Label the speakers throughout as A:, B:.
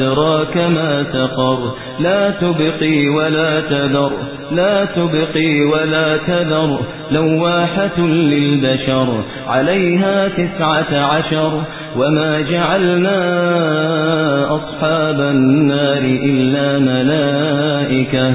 A: أدراك ما سقر لا تبقي ولا تذر. لا تبقي ولا تذر. لواحة للبشر. عليها تسعة عشر. وما جعلنا أصحاب النار إلا ملائكة.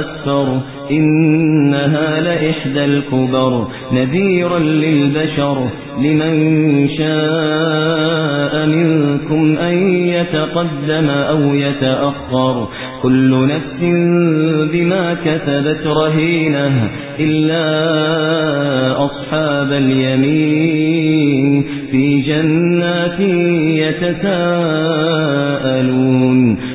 A: أسفر إنها لإحدى الكبر نذيرا للبشر لمن شاء منكم أن يتقدم أو يتأخر. كل نفس بما كتبت رهينة إلا أصحاب اليمين. في جنات يتساءلون